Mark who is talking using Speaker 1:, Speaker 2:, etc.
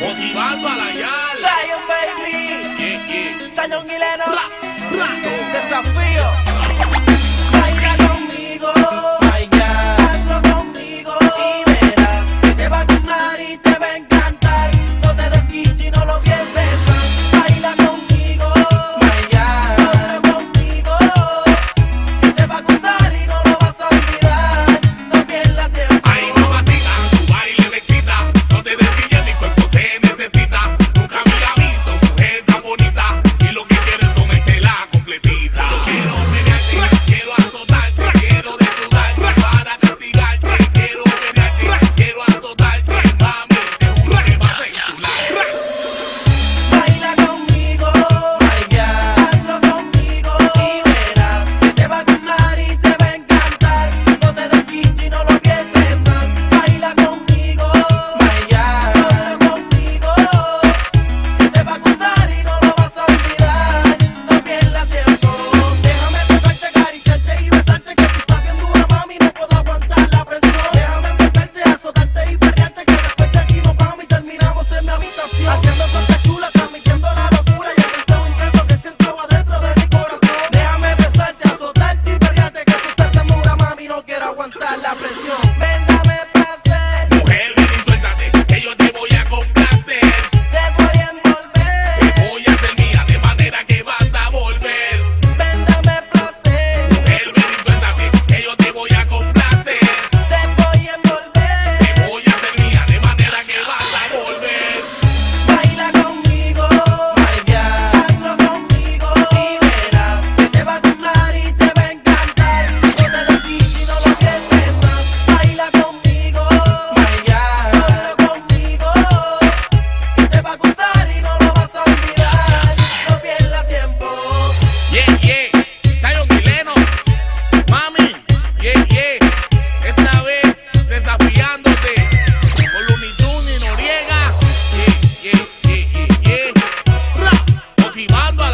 Speaker 1: motivando a la yal.
Speaker 2: Zion, baby.
Speaker 1: Yeah, yeah.
Speaker 2: Zion
Speaker 1: ra.
Speaker 2: Desafío. esquivando